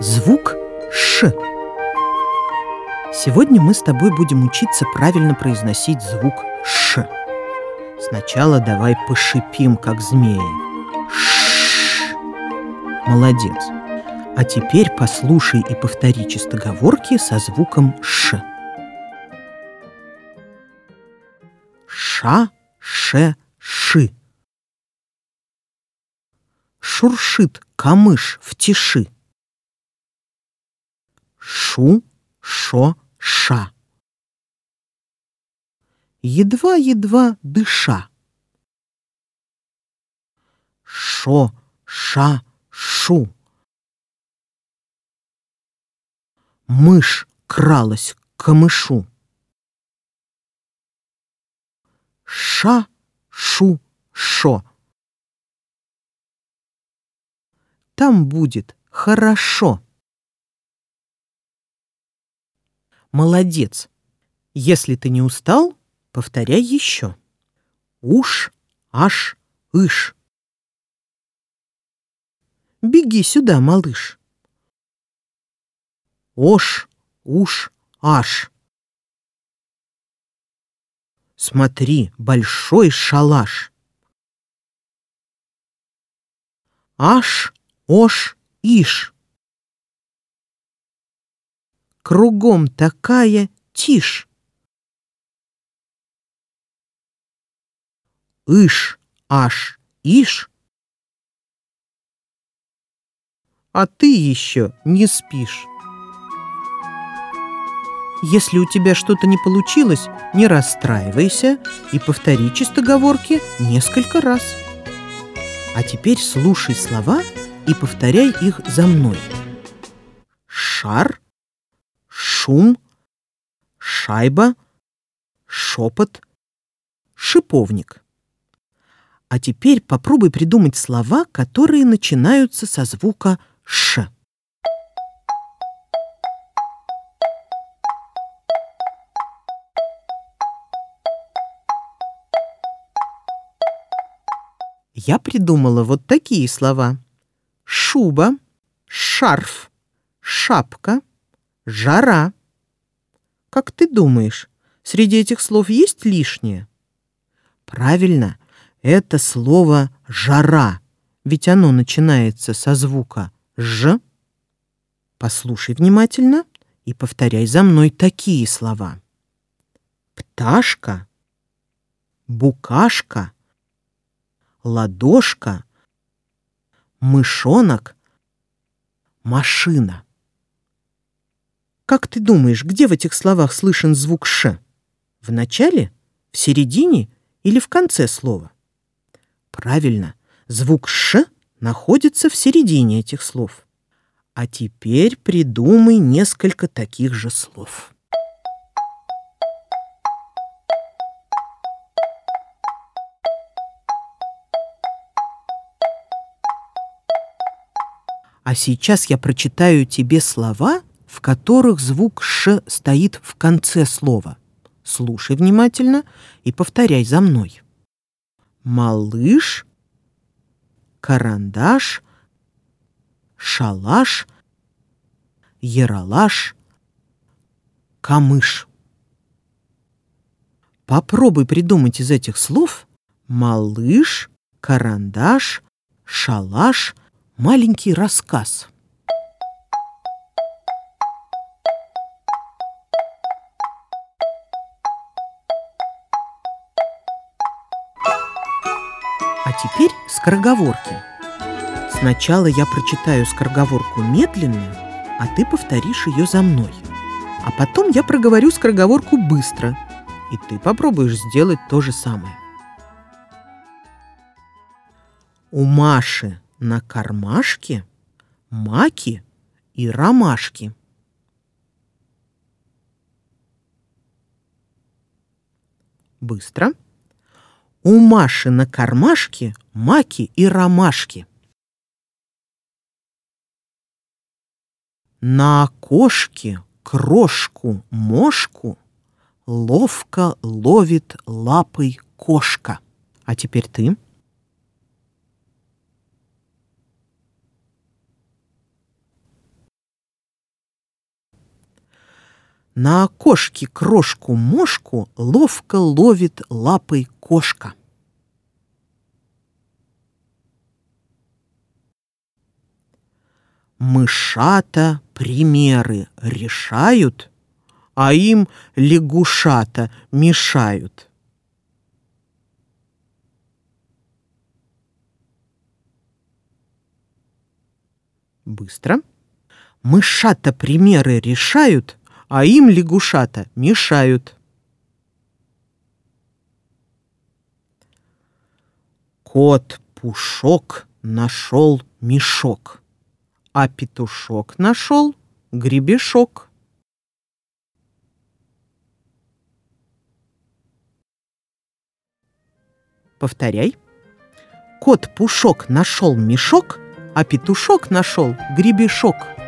Звук «ш». Сегодня мы с тобой будем учиться правильно произносить звук «ш». Сначала давай пошипим, как змеи. Ш. Молодец. А теперь послушай и повтори чистоговорки со звуком «ш». Ша, ше, ши. Шуршит камыш в тиши. Шу, шо, ша. Едва-едва дыша. Шо, ша, шу. Мышь кралась к камышу. Ша, шу, шо. Там будет хорошо. Молодец. Если ты не устал, повторяй еще. Уж, аж, иш. Беги сюда, малыш. Ош, уж, аж. Смотри, большой шалаш. Аш, ош, иш. Кругом такая тишь. Иш, аш, иш. А ты еще не спишь. Если у тебя что-то не получилось, не расстраивайся и повтори чистоговорки несколько раз. А теперь слушай слова и повторяй их за мной. Шар, шум, шайба, шепот, шиповник. А теперь попробуй придумать слова, которые начинаются со звука «ш». Я придумала вот такие слова. Шуба, шарф, шапка, жара. Как ты думаешь, среди этих слов есть лишнее? Правильно, это слово «жара», ведь оно начинается со звука «ж». Послушай внимательно и повторяй за мной такие слова. Пташка, букашка, ладошка, мышонок, машина. Как ты думаешь, где в этих словах слышен звук «ш»? В начале, в середине или в конце слова? Правильно, звук «ш» находится в середине этих слов. А теперь придумай несколько таких же слов. А сейчас я прочитаю тебе слова, в которых звук «ш» стоит в конце слова. Слушай внимательно и повторяй за мной. Малыш, карандаш, шалаш, яралаш, камыш. Попробуй придумать из этих слов малыш, карандаш, шалаш, маленький рассказ. А теперь скороговорки. Сначала я прочитаю скороговорку медленно, а ты повторишь ее за мной. А потом я проговорю скороговорку быстро, и ты попробуешь сделать то же самое. У Маши на кармашке маки и ромашки. Быстро. У Маши на кармашке маки и ромашки. На окошке крошку-мошку ловко ловит лапой кошка. А теперь ты. На окошке крошку-мошку ловко ловит лапой кошка. Мышата примеры решают, а им лягушата мешают. Быстро. Мышата примеры решают, а им лягушата мешают. Кот Пушок нашел мешок, а петушок нашел гребешок. Повторяй. Кот Пушок нашел мешок, а петушок нашел гребешок.